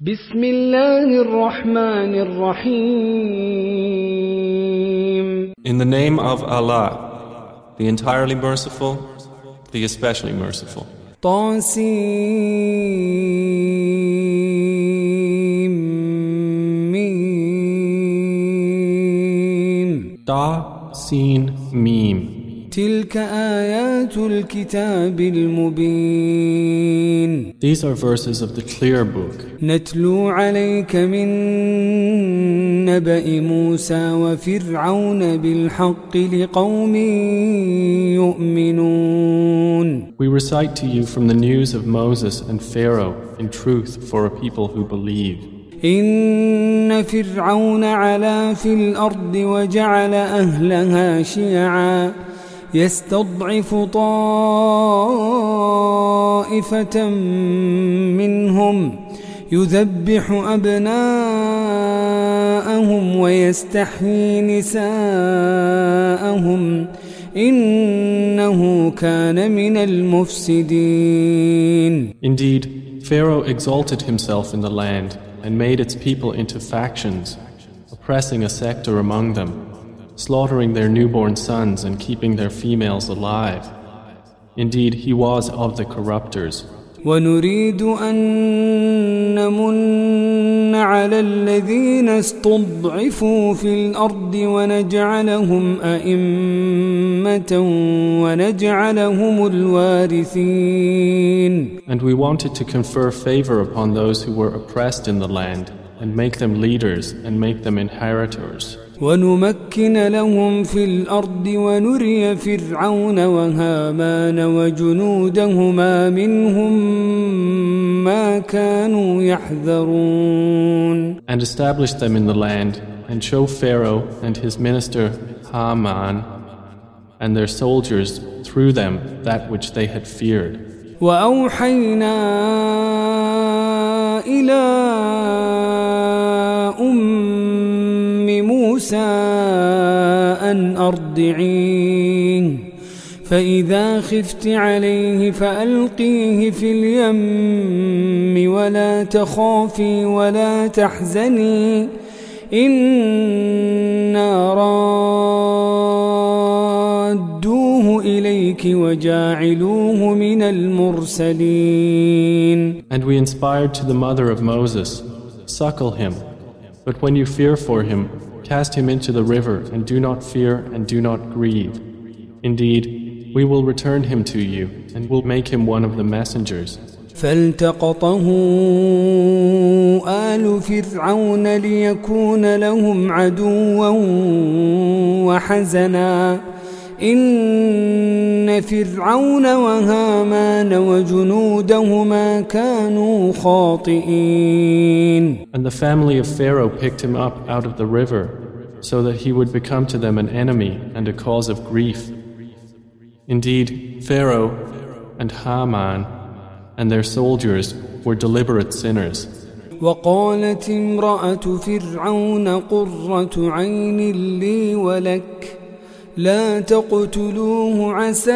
بسم الله الرحمن الرحيم In the name of Allah, the entirely merciful, the especially merciful. طاسيم Da, Sin, Mim. تلك آيات الكتاب المبين These are verses of the clear book. نتلو عليك من نبأ موسى وفرعون بالحق لقوم يؤمنون We recite to you from the news of Moses and Pharaoh in truth for a people who believe. إن فرعون علا في الأرض وجعل أهلها شيعا يستضعف طائفة منهم يذبح أبناءهم ويستحيي نساءهم إنه كان من المفسدين Indeed, Pharaoh exalted himself in the land and made its people into factions, oppressing a sector among them, slaughtering their newborn sons and keeping their females alive. Indeed, he was of the corruptors. ونريد أن نمن على الذين استضعفوا في الأرض ونجعلهم أئمة ونجعلهم الوارثين And we wanted to confer favor upon those who were oppressed in the land, and make them leaders and make them inheritors. ونمكن لهم في الأرض ونري فرعون وهامان وجنودهما منهم ما كانوا يحذرون And establish them in the land, and show Pharaoh and his minister Haman and their soldiers through them that which they had feared. وأوحينا إلى موسى أن أرضعيه فإذا خفت عليه فألقيه في اليم ولا تخافي ولا تحزني إنا رادوه إليك وجاعلوه من المرسلين And we inspired to the mother of Moses, Suckle him. But when you fear for him, cast him into the river, and do not fear and do not grieve. Indeed, we will return him to you, and will make him one of the messengers. فالتقطه آل فرعون ليكون لهم عدوا وحزنا إن فرعون وهامان وجنودهما كانوا خاطئين And the family of Pharaoh picked him up out of the river, so that he would become to them an enemy and a cause of grief. Indeed, Pharaoh and Haman and their soldiers were deliberate sinners. وقالت امرأة فرعون قرة عين لي ولك لا تقتلوه عسى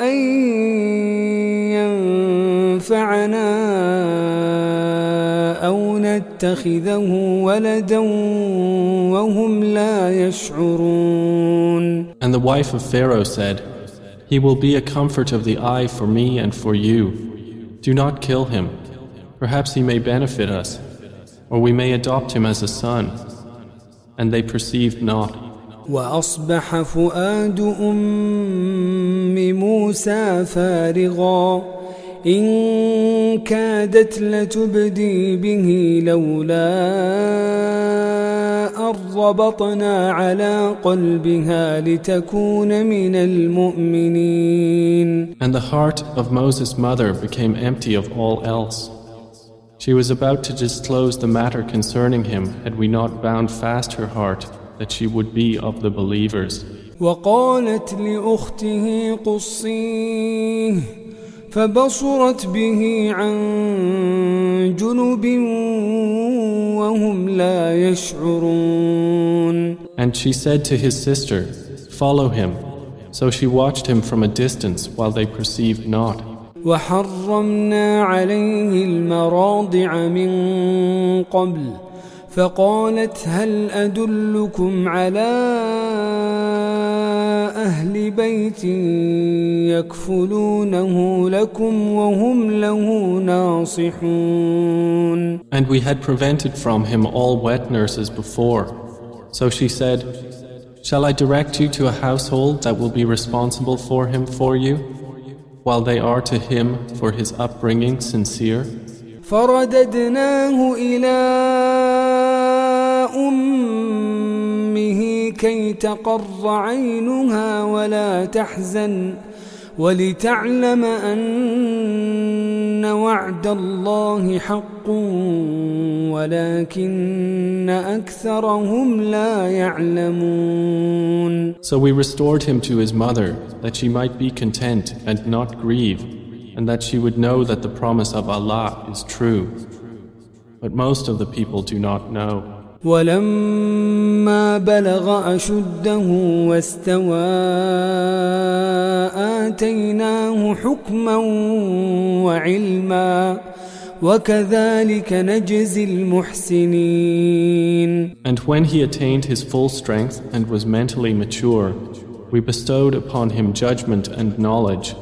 أن ينفعنا أو نتخذه ولدا وهم لا يشعرون And the wife of Pharaoh said, He will be a comfort of the eye for me and for you. Do not kill him. Perhaps he may benefit us, or we may adopt him as a son. And they perceived not. وأصبح فؤاد أم موسى فارغا إن كادت لتبدي به لولا أن ربطنا على قلبها لتكون من المؤمنين And the heart of Moses' mother became empty of all else. She was about to disclose the matter concerning him had we not bound fast her heart that she would be of the believers. وقالت لأخته قصيه فبصرت به عن جنب وهم لا يشعرون And she said to his sister, Follow him. So she watched him from a distance while they perceived not. وحرمنا عليه المراضع من قبل فقالت هل أدلكم على أهل بيت يكفلونه لكم وهم له ناصحون And we had prevented from him all wet nurses before. So she said, Shall I direct you to a household that will be responsible for him for you, while they are to him for his upbringing sincere? فرددناه إلى أمه كي تقر عينها ولا تحزن ولتعلم أن وعد الله حق ولكن أكثرهم لا يعلمون So we restored him to his mother, that she might be content and not grieve, and that she would know that the promise of Allah is true. But most of the people do not know. ولما بلغ أشده واستوى آتيناه حكما وعلما وكذلك نجزي المحسنين And when he attained his full strength and was mentally mature, we bestowed upon him judgment and knowledge.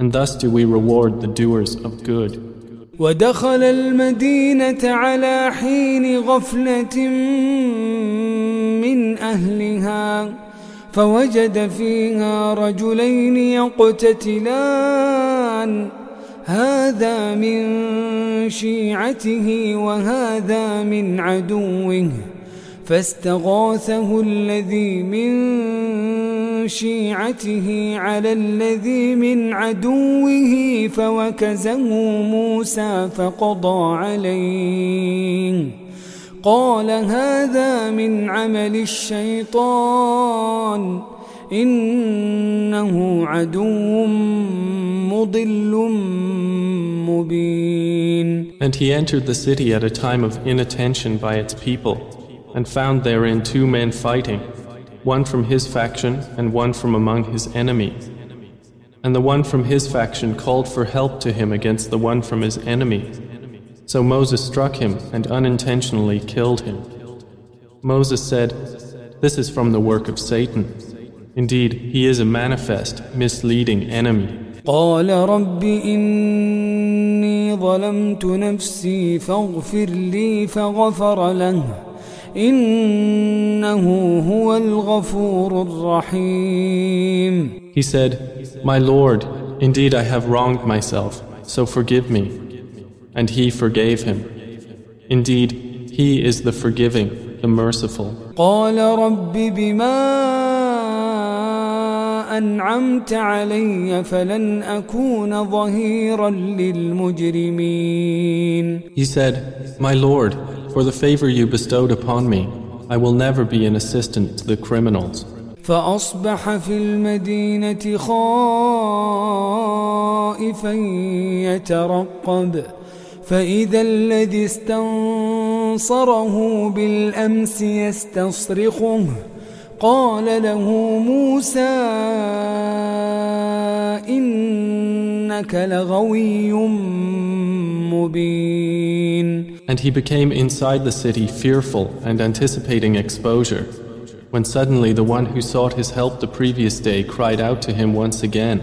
And thus do we reward the doers of good. ودخل المدينة على حين غفلة من أهلها فوجد فيها رجلين يقتتلان. هذا من شيعته وهذا من عدوه فاستغاثه الذي من شيعته على الذي من عدوه فوكزه موسى فقضى عليه قال هذا من عمل الشيطان إنه عدو مضل مبين And he entered the city at a time of inattention by its people, and found therein two men fighting, one from his faction and one from among his enemies. And the one from his faction called for help to him against the one from his enemy. So Moses struck him and unintentionally killed him. Moses said, This is from the work of Satan. Indeed, he is a manifest, misleading enemy. قال رب إني ظلمت نفسي فاغفر لي فغفر له He said, My Lord, indeed I have wronged myself, so forgive me. And he forgave him. Indeed, he is the forgiving, the merciful. قال رب بما أنعمت علي فلن أكون ظهيرا للمجرمين He said, My Lord, for the favor you bestowed upon me, I will never be an assistant to the criminals. فأصبح في المدينة خائفا يترقب فإذا الذي استنصره بالأمس يستصرخه قال له موسى إنك لغوي مبين And he became inside the city fearful and anticipating exposure, when suddenly the one who sought his help the previous day cried out to him once again.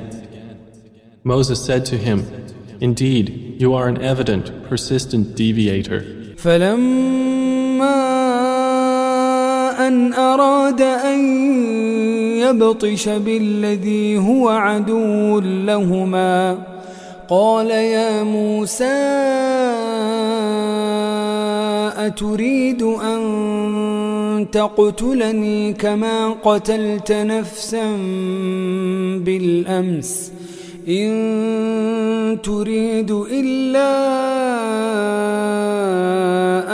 Moses said to him, Indeed, you are an evident, persistent deviator. فلما أن أراد أن يبطش بالذي هو عدو لهما قال يا موسى أتريد أن تقتلني كما قتلت نفسا بالأمس؟ إن تريد إلا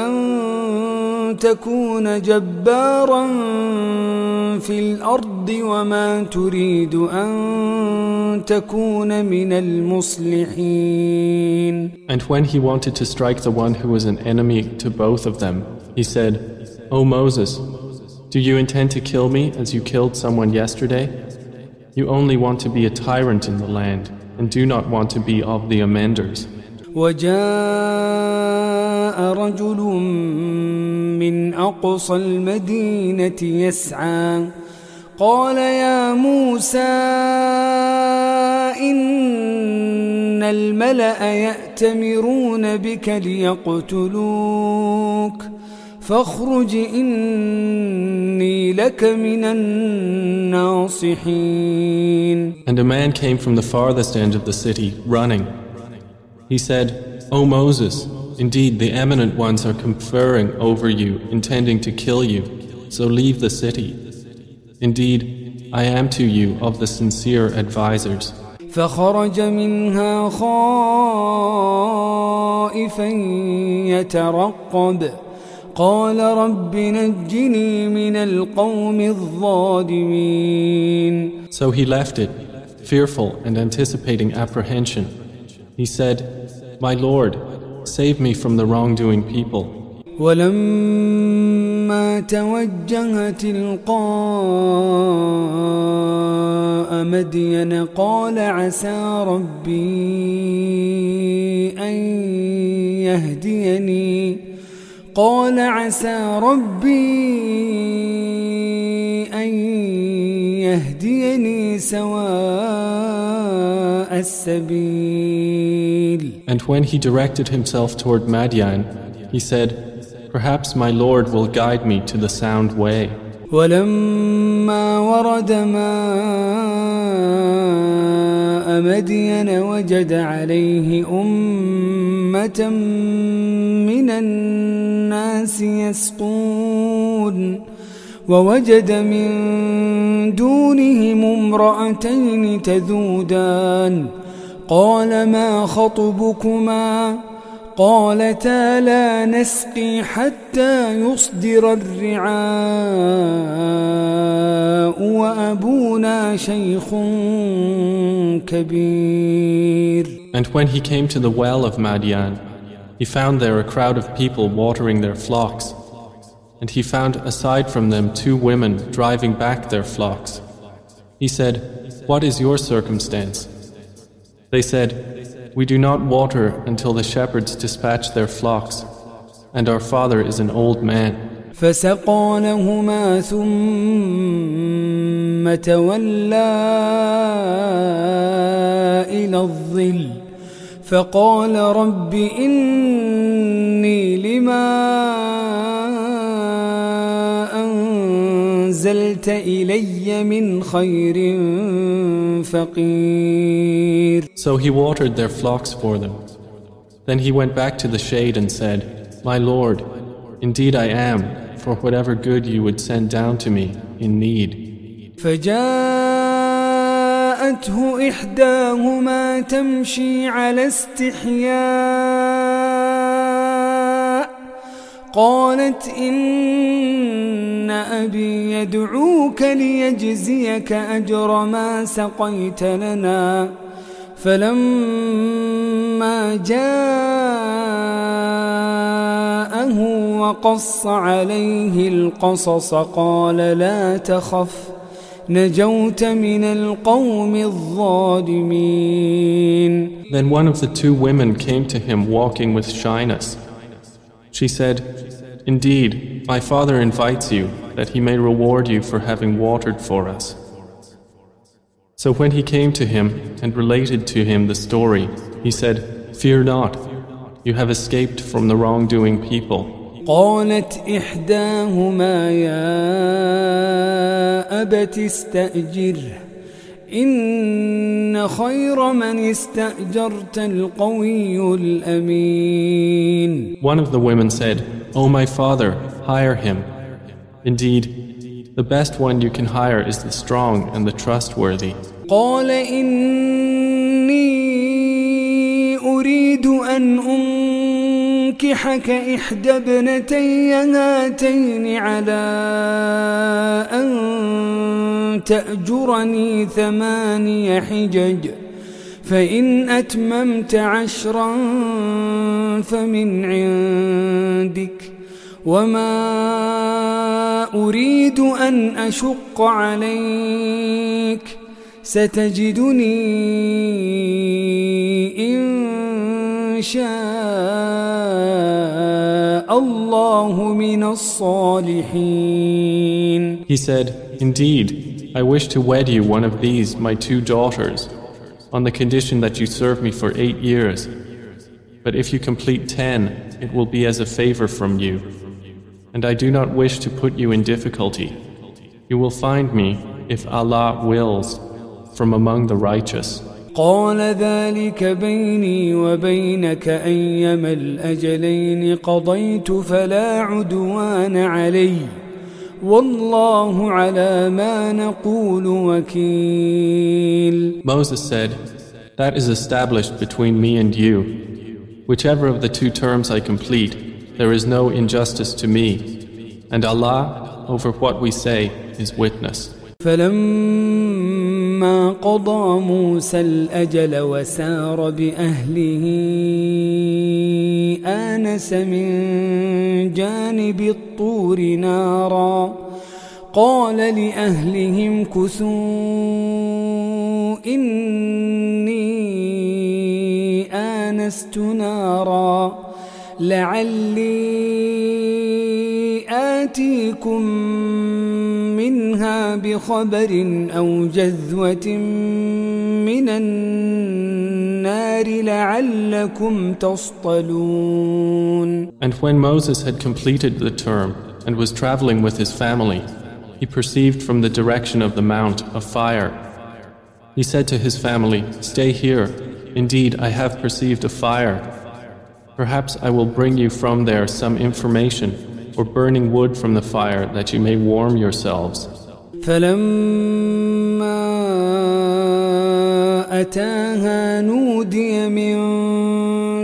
أن تكون جبارا في الأرض وما تريد أن تكون من المصلحين And when he wanted to strike the one who was an enemy to both of them, he said, O Moses, do you intend to kill me as you killed someone yesterday? You only want to be a tyrant in the land, and do not want to be of the amenders. وجاء رجل من أقصى المدينة يسعى قال يا موسى إن الملأ يأتمرون بك ليقتلوك فاخرج إني لك من الناصحين And a man came from the farthest end of the city, running. He said, O Moses, indeed the eminent ones are conferring over you, intending to kill you, so leave the city. Indeed, I am to you of the sincere advisers. فخرج منها خائفا يترقب قال رب نجني من القوم الظالمين So he left it, fearful and anticipating apprehension. He said, My Lord, save me from the wrongdoing people. ولما توجه تلقاء مدين قال عسى ربي أن يهديني قال عسى ربي أن يهديني سواء السبيل And when he directed himself toward Madian, he said, Perhaps my Lord will guide me to the sound way. ولما ورد ماء مدين وجد عليه أمة من الناس يسقون ووجد من دونهم امرأتين تذودان قال ما خطبكما قالتا لا نسقي حتى يصدر الرعاء وأبونا شيخ كبير And when he came to the well of Madian, he found there a crowd of people watering their flocks. And he found aside from them two women driving back their flocks. He said, What is your circumstance? They said, We do not water until the shepherds dispatch their flocks, and our father is an old man. فسقى لهما ثم تولى إلى الظل فقال رب إني لما أنزلت إلي من خير فقير So he watered their flocks for them. Then he went back to the shade and said, My Lord, indeed I am, for whatever good you would send down to me in need. فجاءته إحداهما تمشي على استحياء قالت إن أبي يدعوك ليجزيك أجر ما سقيت لنا فلما جاءه وقص عليه القصص قال لا تخف نجوت من القوم الظالمين Then one of the two women came to him walking with shyness. She said, Indeed, my father invites you that he may reward you for having watered for us. So when he came to him and related to him the story, he said, Fear not, you have escaped from the wrongdoing people. قالت إحداهما يا أبت استأجره إن خير من استأجرت القوي الأمين One of the women said, O my father, hire him. Indeed, the best one you can hire is the strong and the trustworthy. قال إني أريد أن أنكحك إحدى ابنتي هاتين على أن تأجرني ثماني حجج فإن أتممت عشرا فمن عندك وما أريد أن أشق عليك ستجدني إن شاء الله من الصالحين. He said, Indeed, I wish to wed you one of these, my two daughters, on the condition that you serve me for eight years. But if you complete ten, it will be as a favor from you. And I do not wish to put you in difficulty. You will find me, if Allah wills, from among the righteous. قال ذلك بيني وبينك أيما الأجلين قضيت فلا عدوان علي والله على ما نقول وكيل Moses said, That is established between me and you. Whichever of the two terms I complete, there is no injustice to me. And Allah, over what we say, is witness. فلما قضى موسى الأجل وسار بأهله آنس من جانب الطور نارا. قال لأهلهم كثوا إني آنست نارا. لعلي آتيكم منها بخبر أو جذوة من النار. And when Moses had completed the term and was traveling with his family, he perceived from the direction of the mount a fire. He said to his family, Stay here. Indeed, I have perceived a fire. Perhaps I will bring you from there some information or burning wood from the fire that you may warm yourselves. فلما أتاها نودي من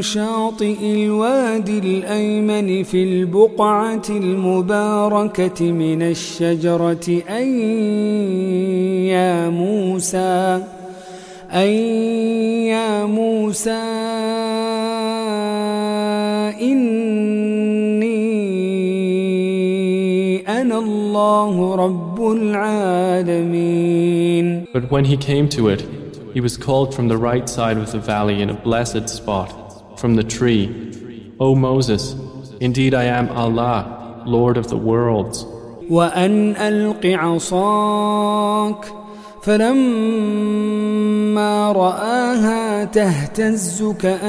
شاطئ الوادي الأيمن في البقعة المباركة من الشجرة. أي يا موسى أي يا موسى إني أنا الله رب العالمين. But when he came to it, he was called from the right side of the valley in a blessed spot, from the tree. O Moses, indeed I am Allah, Lord of the worlds. وأن ألق عصاك فلما رآها تهتز كأنها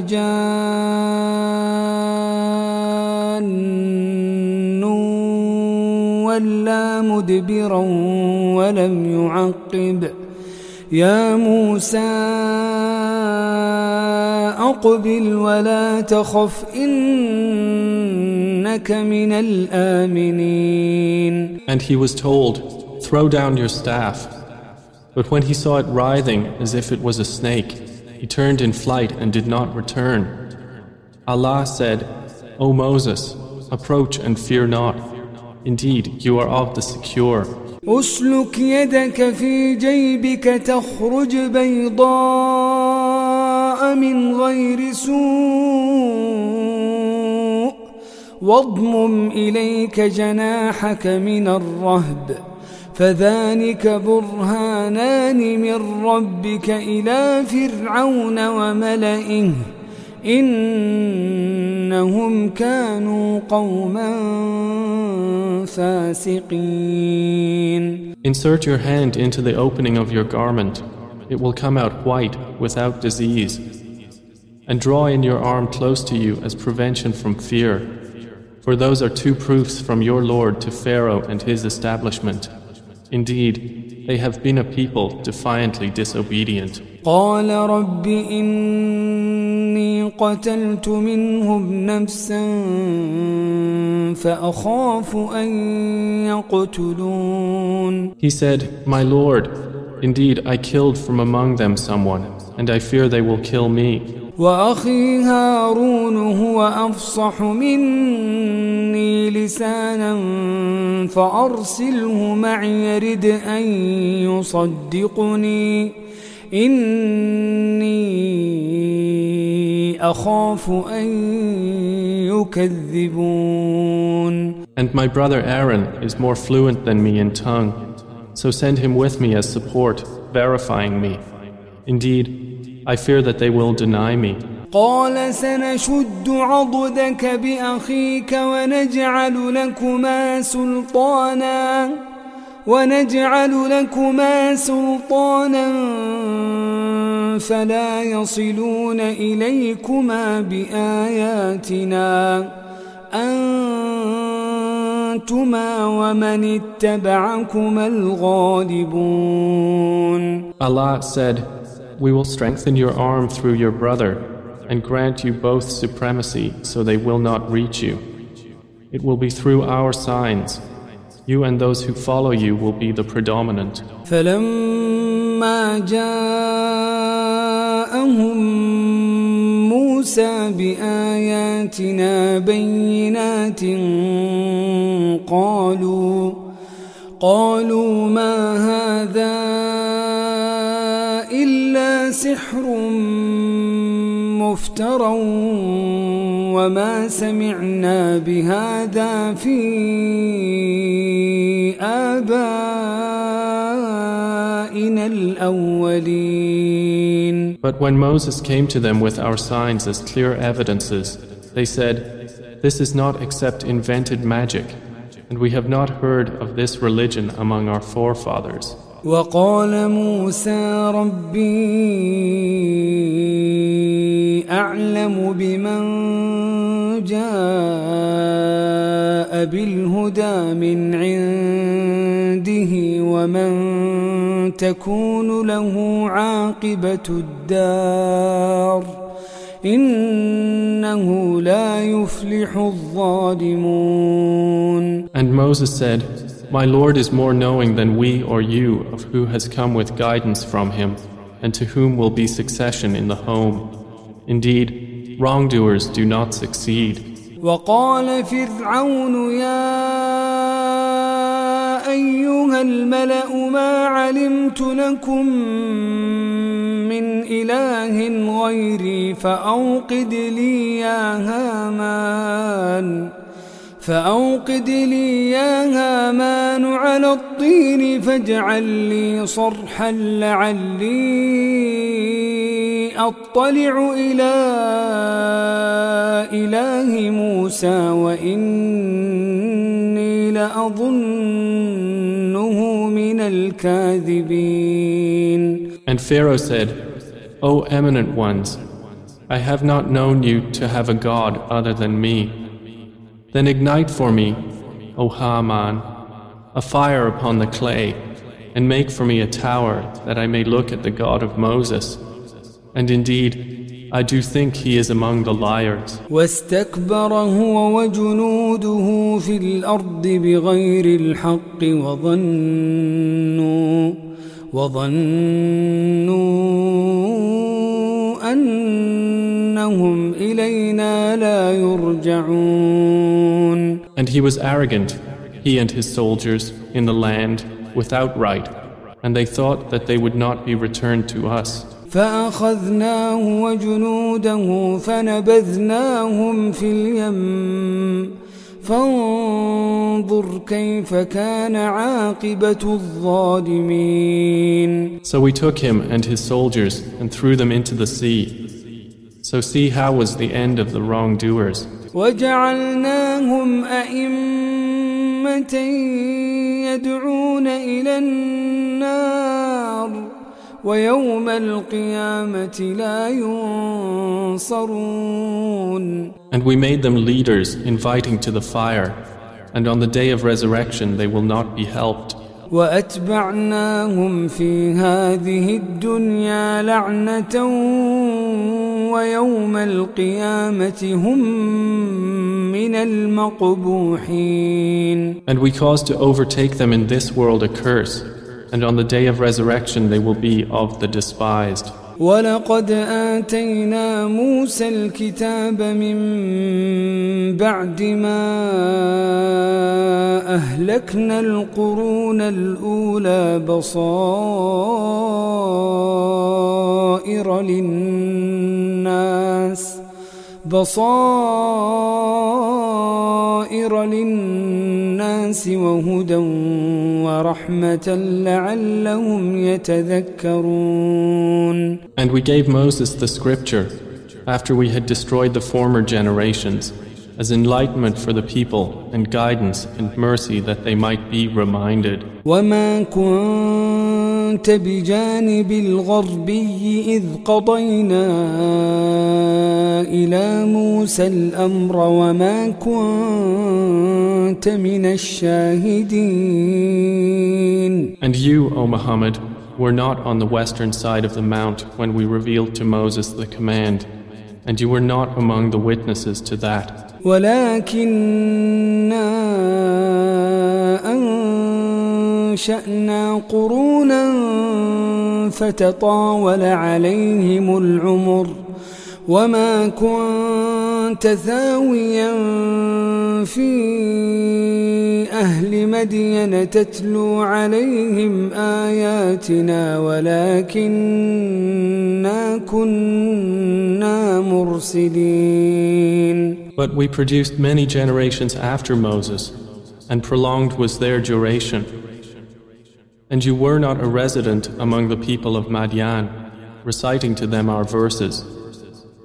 جان ولا مدبرا ولم يعقب يا موسى أقبل ولا تخف إنك من الآمنين And he was told, Throw down your staff. But when he saw it writhing as if it was a snake, he turned in flight and did not return. Allah said, O Moses, approach and fear not. Indeed, you are of the secure. أسلك يدك في جيبك تخرج بيضاء من غير سوء. واضمم إليك جناحك من الرهب. فذلك برهانان من ربك إلى فرعون وملئه. إنهم كانوا قوما فاسقين Insert your hand into the opening of your garment. It will come out white, without disease. And draw in your arm close to you as prevention from fear. For those are two proofs from your Lord to Pharaoh and his establishment. Indeed, they have been a people defiantly disobedient. قال رب إني قتلت منهم نفسا فأخاف أن يقتلون He said, My Lord, indeed I killed from among them someone, and I fear they will kill me. وأخي هارون هو أفصح مني لسانا فأرسله معي يرد أن يصدقني إني And my brother Aaron is more fluent than me in tongue. So send him with me as support, verifying me. Indeed, I fear that they will deny me. قال سنشد عضدك بأخيك ونجعل لكما سلطانا ونجعل لكما سلطانا فلا يصلون إليكما بآياتنا أنتما ومن اتبعكما الغالبون Allah said, We will strengthen your arm through your brother and grant you both supremacy so they will not reach you. It will be through our signs. You and those who follow you will be the predominant. فلما جاءهم موسى بآياتنا بينات قالوا قالوا ما هذا إلا سحر مفترى وما سمعنا بهذا في آبائنا الأولين But when Moses came to them with our signs as clear evidences, they said, This is not except invented magic, and we have not heard of this religion among our forefathers. وقال موسى ربي أعلم بمن جاء بالهدى من عنده ومن تكون له عاقبة الدار إنه لا يفلح الظالمون And Moses said, My Lord is more knowing than we or you of who has come with guidance from him, and to whom will be succession in the home. Indeed, wrongdoers do not succeed. وقال فرعون يا أيها الملأ ما علمت لكم من إله غيري فأوقد لي يا هامان فأوقد لي يا هامان على الطين فاجعل لي صرحا لعلي أطلع إلى إله موسى وإني لأظنه من الكاذبين And Pharaoh said, O eminent ones, I have not known you to have a God other than me. Then ignite for me, O Haman, a fire upon the clay, and make for me a tower that I may look at the God of Moses. And indeed, I do think he is among the liars. واستكبر هو وجنوده في الأرض بغير الحق وظنوا وظنوا أنهم إلينا لا يرجعون And he was arrogant, he and his soldiers, in the land, without right, and they thought that they would not be returned to us. فأخذناه وجنوده فنبذناهم في اليم فانظر كيف كان عاقبة الظالمين So we took him and his soldiers and threw them into the sea. So see how was the end of the wrongdoers. وجعلناهم أئمة يدعون إلى النار ويوم القيامة لا ينصرون And we made them leaders, inviting to the fire. And on the day of resurrection they will not be helped. وأتبعناهم في هذه الدنيا لعنة ويوم القيامة هم من المقبوحين And we caused to overtake them in this world a curse. And on the day of resurrection they will be of the despised. ولقد آتينا موسى الكتاب من بعد ما أهلكنا القرون الأولى بصائر للناس بصائر للناس وهدى ورحمة لعلهم يتذكرون And we gave Moses the scripture after we had destroyed the former generations as enlightenment for the people and guidance and mercy that they might be reminded. وما كنت بجانب الغربي إذ قضينا إلى موسى الأمر وما كنت من الشاهدين And you, O Muhammad, were not on the western side of the mount when we revealed to Moses the command, and you were not among the witnesses to that. ولكننا أنشأنا قرونا فتطاول عليهم العمر وما كنت ثاويا في أهل مدين تتلو عليهم آياتنا ولكننا كنا مرسلين But we produced many generations after Moses, and prolonged was their duration. And you were not a resident among the people of Madian, reciting to them our verses,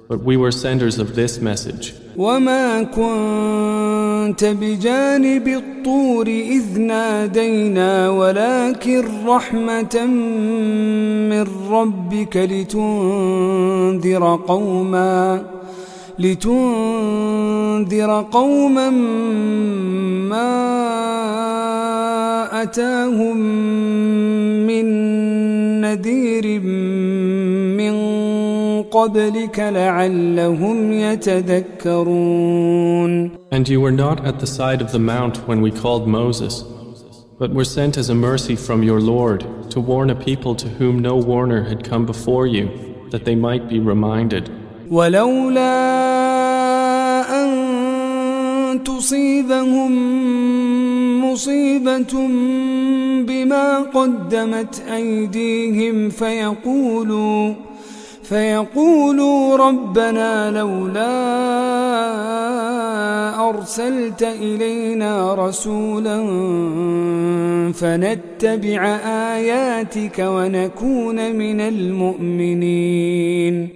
but we were senders of this message. وما كنت بجانب الطور إذ نادينا ولكن رحمة من ربك لتنذر قوماً لتنذر قوما ما أتاهم من نذير من قبلك لعلهم يتذكرون And you were not at the side of the mount when we called Moses, but were sent as a mercy from your Lord to warn a people to whom no warner had come before you, that they might be reminded. ولولا أن تصيبهم مصيبة بما قدمت أيديهم فيقولوا فيقولوا ربنا لولا أرسلت إلينا رسولا فنتبع آياتك ونكون من المؤمنين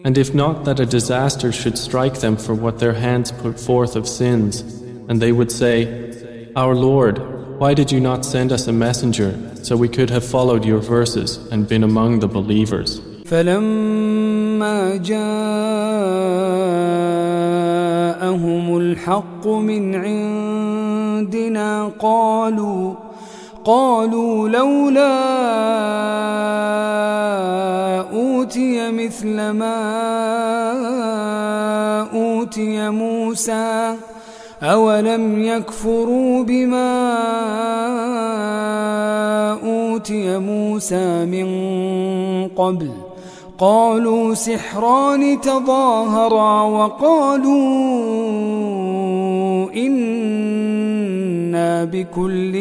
And if not that a disaster should strike them for what their hands put forth of sins, and they would say, Our Lord, why did you not send us a messenger so we could have followed your verses and been among the believers? فلما جاءهم الحق من عندنا قالوا قالوا لولا أوتي مثل ما أوتي موسى أولم يكفروا بما أوتي موسى من قبل قالوا سحران تظاهرا وقالوا إنا بكل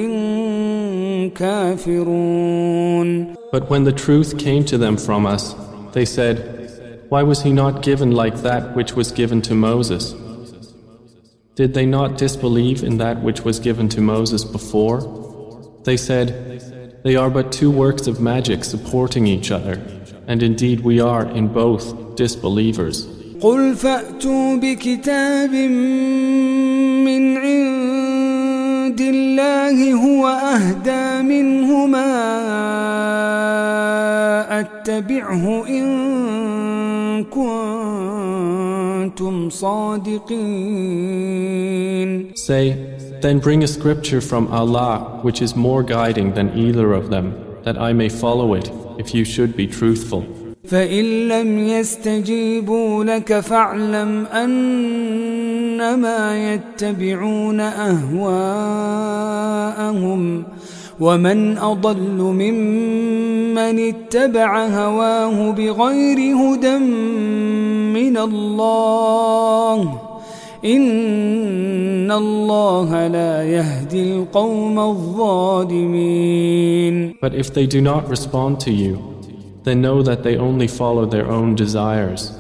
كافرون But when the truth came to them from us, they said, Why was he not given like that which was given to Moses? Did they not disbelieve in that which was given to Moses before? They said, They are but two works of magic supporting each other, and indeed we are in both disbelievers. قل فأتوا بكتاب من عند الله هو أهدى منهما أتبعه إن كنتم صادقين Say, Then bring a scripture from Allah which is more guiding than either of them, that I may follow it if you should be truthful. فإن لم يستجيبوا لك فاعلم أنما يتبعون أهواءهم ومن أضل ممن اتبع هواه بغير هدى من الله إن الله لا يهدي القوم الظالمين But if they do not respond to you, then know that they only follow their own desires.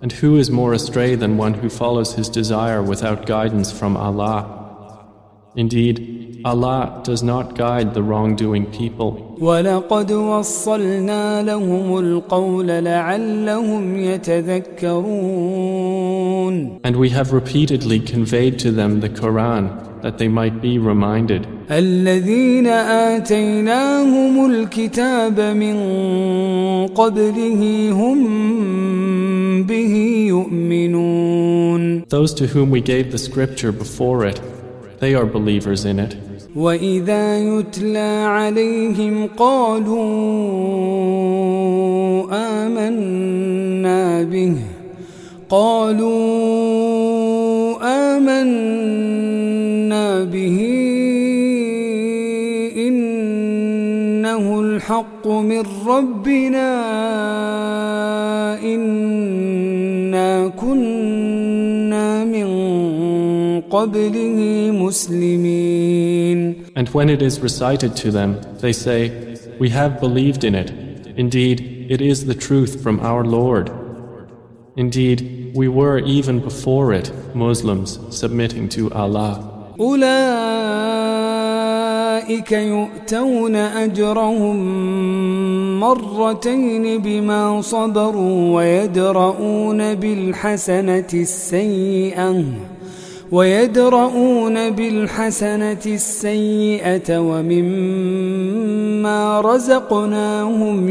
And who is more astray than one who follows his desire without guidance from Allah? Indeed, Allah does not guide the wrongdoing people. ولقد وصلنا لهم القول لعلهم يتذكرون And we have repeatedly conveyed to them the Quran that they might be reminded. الذين آتيناهم الكتاب من قبله هم به يؤمنون Those to whom we gave the scripture before it, they are believers in it. وإذا يتلى عليهم قالوا آمنا به قالوا آمنا به إنه الحق من ربنا إنا قبله مسلمين And when it is recited to them, they say, We have believed in it. Indeed, it is the truth from our Lord. Indeed, we were even before it Muslims submitting to Allah. أولئك يؤتون أجرهم مرتين بما صبروا ويدرؤون بالحسنة السيئة ويدرؤون بالحسنة السيئة ومما رزقناهم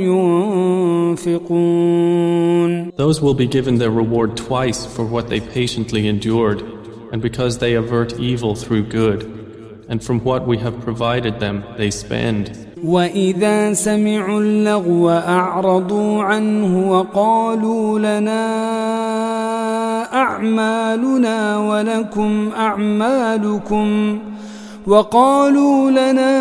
ينفقون Those will be given their reward twice for what they patiently endured, and because they avert evil through good, and from what we have provided them they spend. وإذا سمعوا اللغو أعرضوا عنه وقالوا لنا أعمالنا ولكم أعمالكم وقالوا لنا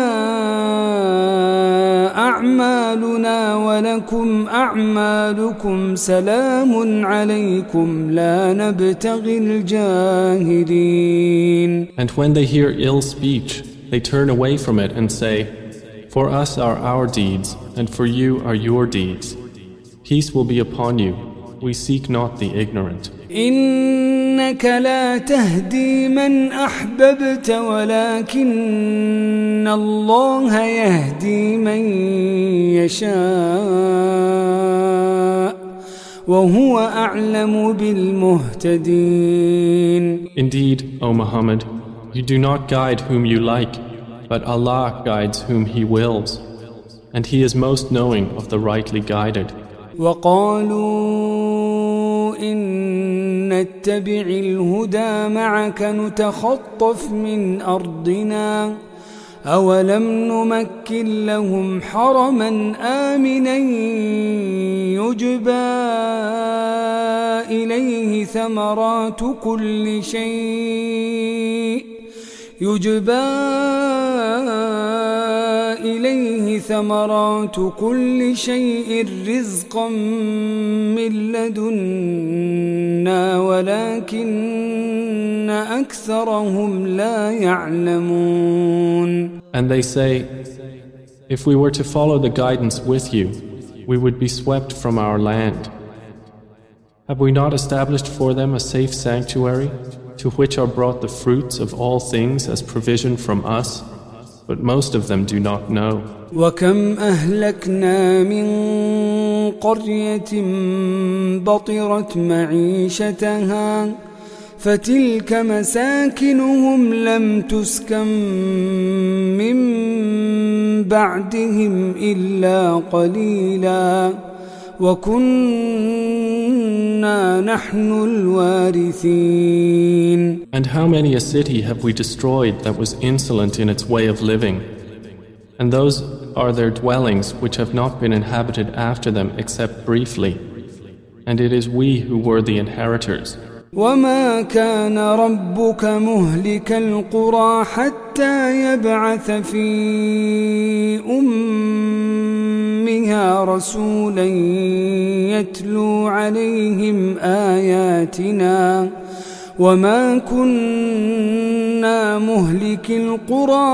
أعمالنا ولكم أعمالكم سلام عليكم لا نبتغي الجاهلين And when they hear ill speech, they turn away from it and say, For us are our deeds, and for you are your deeds. Peace will be upon you. We seek not the ignorant. إنك لا تهدي من أحببت ولكن الله يهدي من يشاء وهو أعلم بالمهتدين Indeed, O Muhammad, you do not guide whom you like, but Allah guides whom He wills, and He is most knowing of the rightly guided. وقالوا إن نتبع الهدى معك نتخطف من أرضنا. أولم نمكن لهم حرما آمنا يجبى إليه ثمرات كل شيء. يجبى إليه ثمرات كل شيء رزقا من لدنا ولكن أكثرهم لا يعلمون And they say, If we were to follow the guidance with you, we would be swept from our land. Have we not established for them a safe sanctuary, to which are brought the fruits of all things as provision from us? But most of them do not know. وكم أهلكنا من قرية بطرت معيشتها فتلك مساكنهم لم تسكن من بعدهم إلا قليلا وكنا نحن الوارثين And how many a city have we destroyed that was insolent in its way of living? And those are their dwellings which have not been inhabited after them except briefly. And it is we who were the inheritors. وما كان ربك مهلك القرى حتى يبعث في أمها رسولا يتلو عليهم آياتنا وما كنا مهلك القرى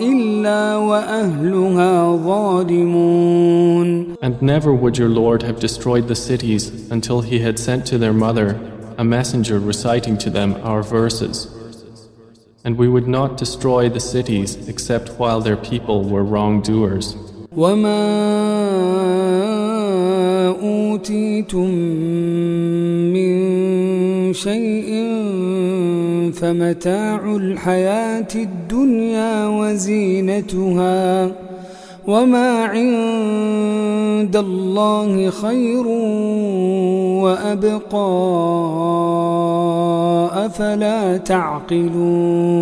إلا وأهلها ظالمون And never would your Lord have destroyed the cities until he had sent to their mother a messenger reciting to them our verses. And we would not destroy the cities except while their people were wrongdoers. وما أوتيتم من شيء فمتاع الحياة الدنيا وزينتها وما عند الله خير وأبقى أفلا تعقلون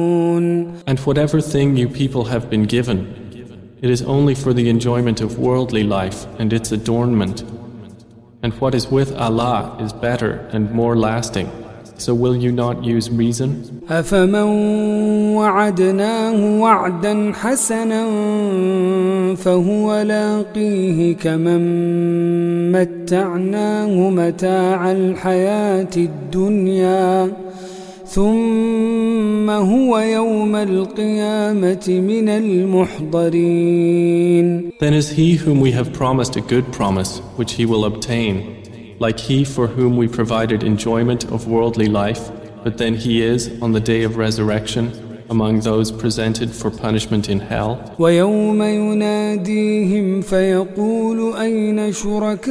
And whatever thing you people have been given, it is only for the enjoyment of worldly life and its adornment. And what is with Allah is better and more lasting. So will you not use reason? أفمن وعدناه وعدا حسنا فهو لاقيه كمن متعناه متاع الحياة الدنيا ثم هو يوم القيامة من المحضرين Then is he whom we have promised a good promise, which he will obtain, like he for whom we provided enjoyment of worldly life, but then he is, on the day of resurrection, among those presented for punishment in hell. ويوم يناديهم فيقول أين شركائي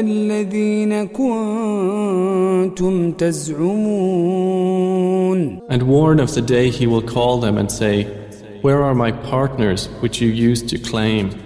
الذين كنتم تزعمون And warn of the day he will call them and say, Where are my partners which you used to claim?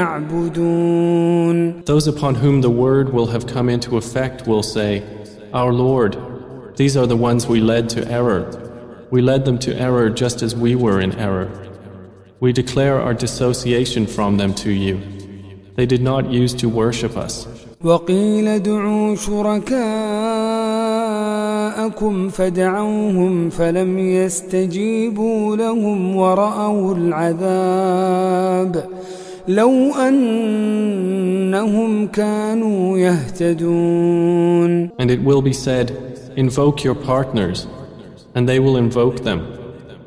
يعبدون Those upon whom the word will have come into effect will say, Our Lord, these are the ones we led to error. We led them to error just as we were in error. We declare our dissociation from them to you. They did not use to worship us. وقيل ادعوا شركاءكم فدعوهم فلم يستجيبوا لهم ورأوا العذاب لو أنهم كانوا يهتدون And it will be said, Invoke your partners, and they will invoke them,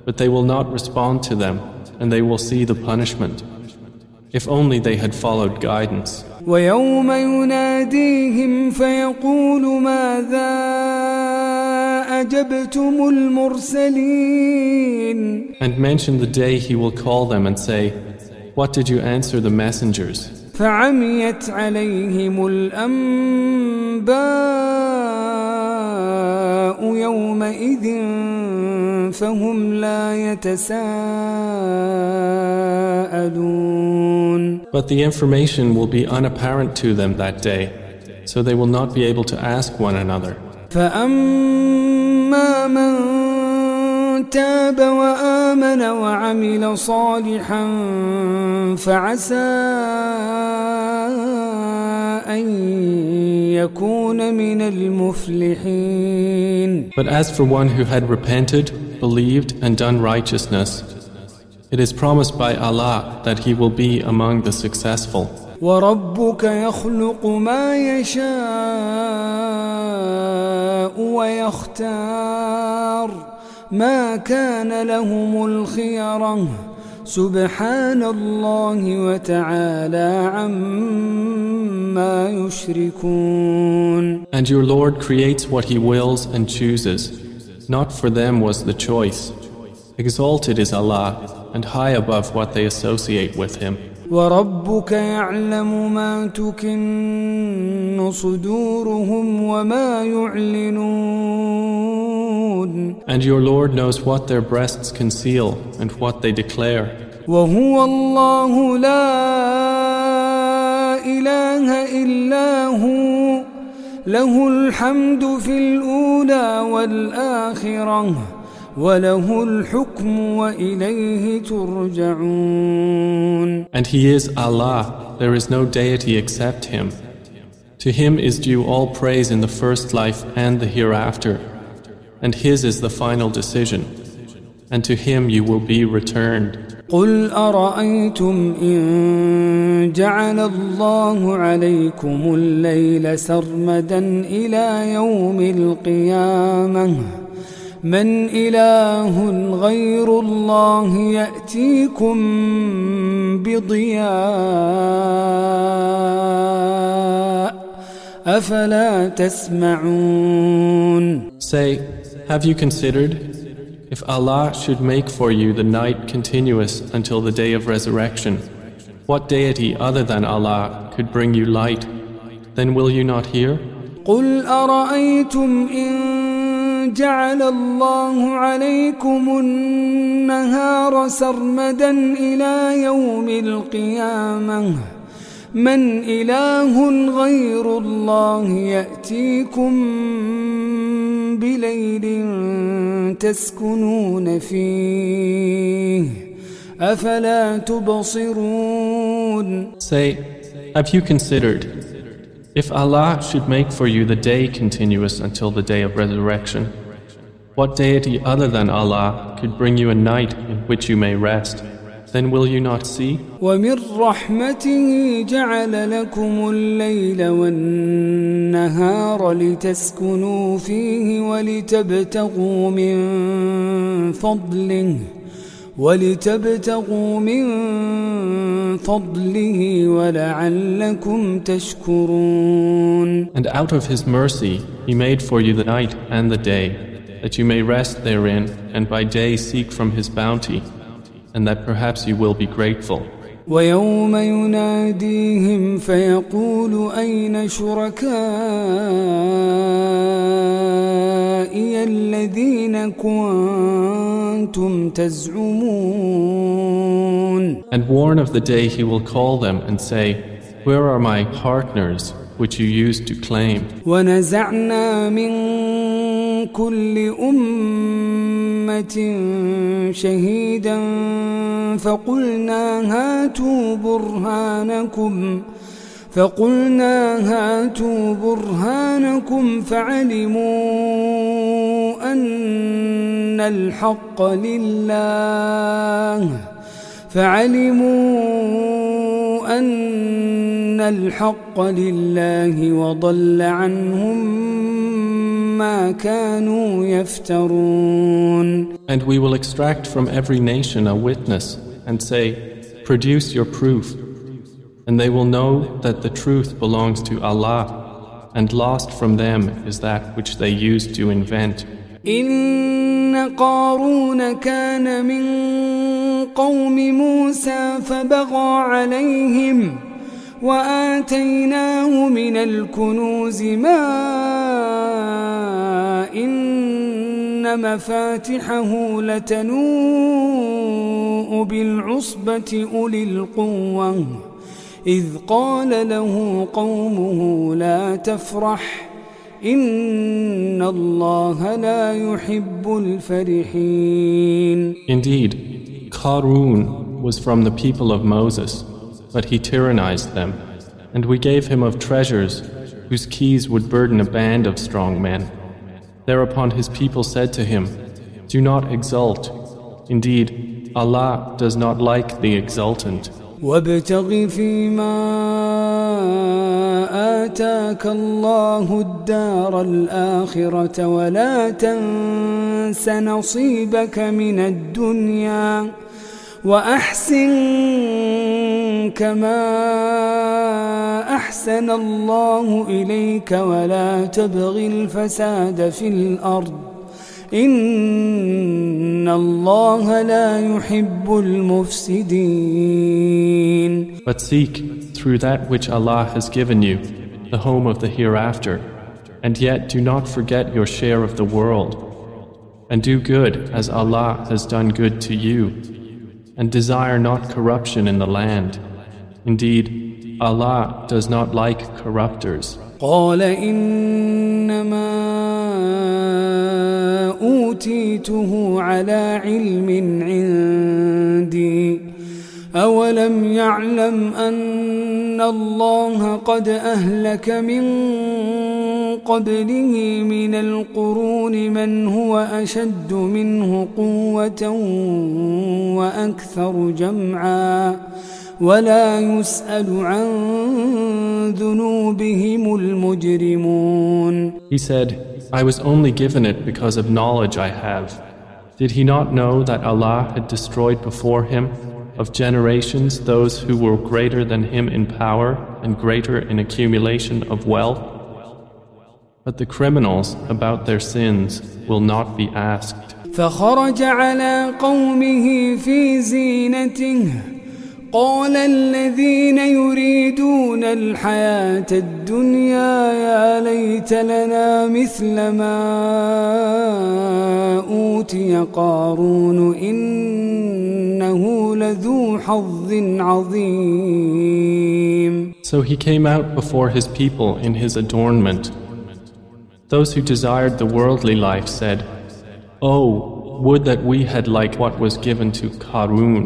but they will not respond to them, and they will see the punishment. If only they had followed guidance. ويوم يناديهم فيقول ماذا أجبتم المرسلين And mention the day he will call them and say, What did you answer the messengers? فعميت عليهم الأنباء يومئذ فهم لا يتساءلون But the information will be unapparent to them that day, so they will not be able to ask one another. فأما من تاب وآمن وعمل صالحا فعسى أن يكون من المفلحين But as for one who had repented, believed, and done righteousness, it is promised by Allah that he will be among the successful. وربك يخلق ما يشاء ويختار ما كان لهم الخيرة سبحان الله وتعالى عما يشركون And your Lord creates what he wills and chooses. Not for them was the choice. Exalted is Allah, and high above what they associate with him. وربك يعلم ما تكن صدورهم وما يعلنون And your Lord knows what their breasts conceal and what they declare. وهو الله لا إله إلا هو له الحمد في الأولى والآخرة وله الحكم وإليه ترجعون And he is Allah, there is no deity except him. To him is due all praise in the first life and the hereafter. And His is the final decision, and to Him you will be returned. قل أرأيتم إن جعل الله عليكم الليل سرمدا إلى يوم القيامة من إله غير الله يأتيكم بضياء أفلا تسمعون Say, have you considered if Allah should make for you the night continuous until the day of resurrection? What deity other than Allah could bring you light? Then will you not hear? قل أرأيتم إن جعل الله عليكم النهار سرمدا إلى يوم القيامة من إله غير الله يأتيكم بليل تسكنون فيه أفلا تبصرون Say, have you considered if Allah should make for you the day continuous until the day of resurrection? What deity other than Allah could bring you a night in which you may rest? Then will you not see? ومن رحمته جعل لكم الليل والنهار لتسكنوا فيه ولتبتغوا من فضله ولتبتغوا من فضله ولعلكم تشكرون And out of His mercy He made for you the night and the day, that you may rest therein and by day seek from His bounty, and that perhaps you will be grateful. ويوم يناديهم فيقول أين شركائي الذين كنتم تزعمون And warn of the day He will call them and say, Where are my partners which you used to claim? ونزعنا من كل أمة شهيدا فقلنا هاتوا برهانكم فقلنا هاتوا برهانكم فعلموا أن الحق لله فعلموا أن الحق لله وضل عنهم And we will extract from every nation a witness and say, Produce your proof. And they will know that the truth belongs to Allah, and lost from them is that which they used to invent. إن قارون كان من قوم موسى فبغى عليهم وآتيناه من الكنوز ما إن مفاتحه لتنوء بالعصبة أولي القوة. إذ قال له قومه لا تفرح إن الله لا يحب الفرحين. Indeed, Qarun was from the people of Moses, but he tyrannized them, and we gave him of treasures whose keys would burden a band of strong men. Thereupon his people said to him, Do not exult. Indeed, Allah does not like the exultant. وابتغ فيما آتاك الله الدار الآخرة ولا تنس نصيبك من الدنيا وأحسن كما أحسن الله إليك ولا تبغ الفساد في الأرض إن الله لا يحب المفسدين But seek, through that which Allah has given you, the home of the hereafter, and yet do not forget your share of the world. And do good as Allah has done good to you, and desire not corruption in the land. Indeed, Allah does not like corruptors. قال إنما أوتيته على علم عندي أولم يعلم أن الله قد أهلك من قبله من القرون من هو أشد منه قوة وأكثر جمعا ولا يسأل عن ذنوبهم المجرمون He said, I was only given it because of knowledge I have. Did he not know that Allah had destroyed before him of generations those who were greater than him in power and greater in accumulation of wealth? But the criminals about their sins will not be asked. فخرج على قومه في زينته قال الذين يريدون الحياة الدنيا يا ليت لنا مثل ما أوتي قارون إنه لذو حظ عظيم So he came out before his people in his adornment. those who desired the worldly life said, Oh, would that we had like what was given to Qarun.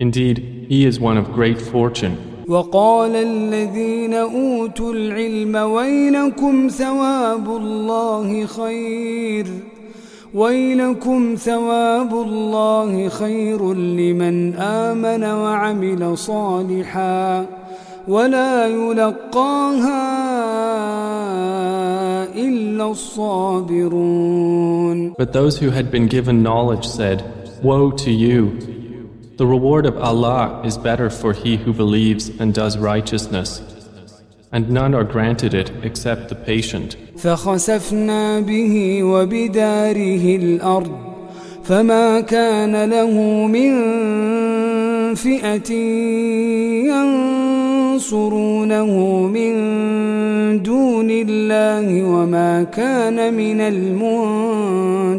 Indeed, he is one of great fortune. وقال الذين أوتوا العلم ويلكم ثواب الله خير ويلكم ثواب الله خير لمن آمن وعمل صالحاً ولا يلقاها إلا الصابرون But those who had been given knowledge said, Woe to you! The reward of Allah is better for he who believes and does righteousness. And none are granted it except the patient. فخسفنا به وبداره الأرض فما كان له من فئة ينصرونه من دون الله وما كان من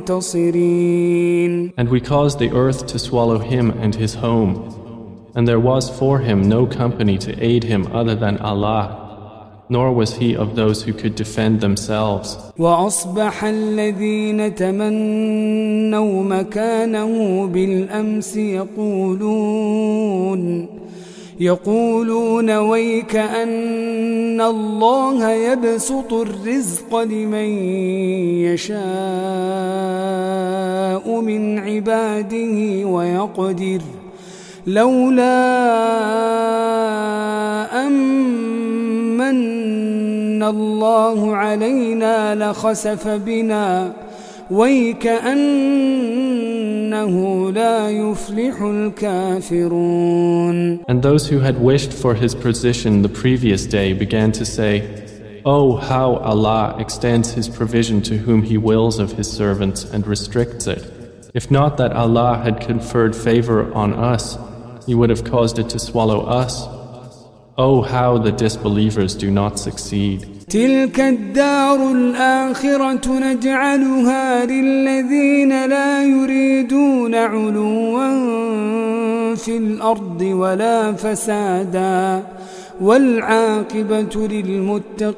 المنتصرين And we caused the earth to swallow him and his home. And there was for him no company to aid him other than Allah, nor was he of those who could defend themselves. وأصبح الذين تمنوا مكانه بالأمس يقولون يقولون ويك أن الله يبسط الرزق لمن يشاء من عباده ويقدر. لولا أمن الله علينا لخسف بنا. ويكأنه لا يفلح الكافرون And those who had wished for his position the previous day began to say, Oh, how Allah extends his provision to whom he wills of his servants and restricts it. If not that Allah had conferred favor on us, he would have caused it to swallow us. Oh, how the disbelievers do not succeed. تلك الدار الآخرة نجعلها للذين لا يريدون علوا في الأرض ولا فسادا والعاقبة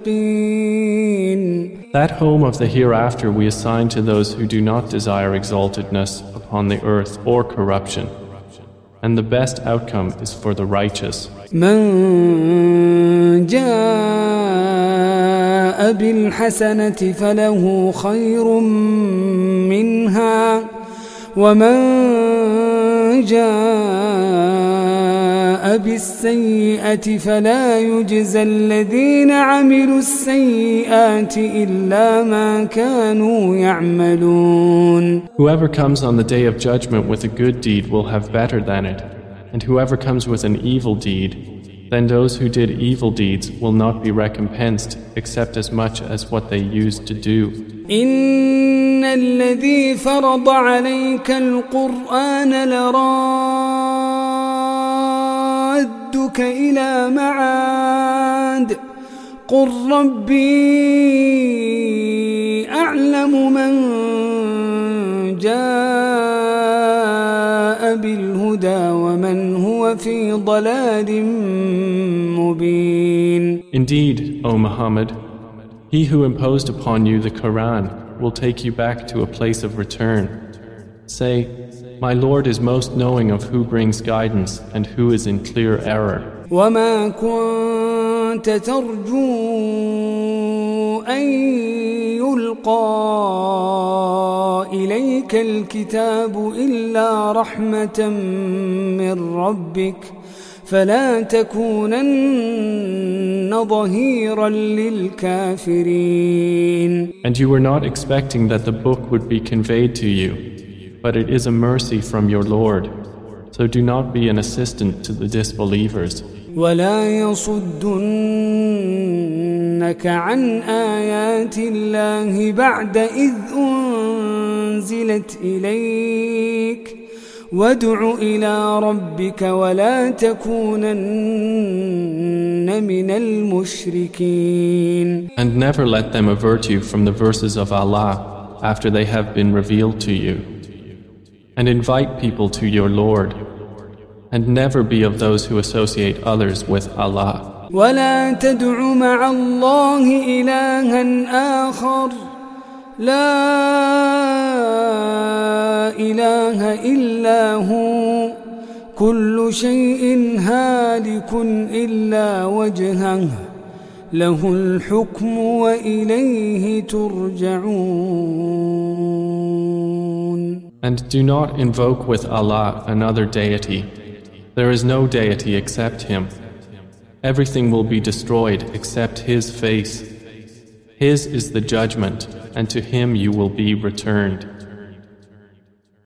للمتقين That home of the hereafter we assign to those who do not desire exaltedness upon the earth or corruption. And the best outcome is for the righteous. من جاء بالحسنة فله خير منها ومن جاء بالسيئة فلا يجزى الذين عملوا السيئات إلا ما كانوا يعملون. Whoever comes on the day of judgment with a good deed will have better than it, and whoever comes with an evil deed, then those who did evil deeds will not be recompensed except as much as what they used to do. إن الذي فرض عليك القرآن لرادك إلى معاد قل ربي أعلم من جاء بالهدى ومن هو في ضلال مبين Indeed, O Muhammad, he who imposed upon you the Quran will take you back to a place of return. Say, My Lord is most knowing of who brings guidance and who is in clear error. وما كنت ترجو أن يلقى إليك الكتاب إلا رحمة من ربك فلا تكونن ظهيرا للكافرين And you were not expecting that the book would be conveyed to you, but it is a mercy from your Lord. So do not be an assistant to the disbelievers. ولا يصدنك عن آيات الله بعد إذ أنزلت إليك وادع إلى ربك ولا تكونن من المشركين And never let them avert you from the verses of Allah after they have been revealed to you. And invite people to your Lord. And never be of those who associate others with Allah. ولا تدع مع الله إلها آخر لا إله إلا هو كل شيء هالك إلا وجهه له الحكم وإليه ترجعون And do not invoke with Allah another deity. There is no deity except Him. Everything will be destroyed except His face. His is the judgment, and to Him you will be returned.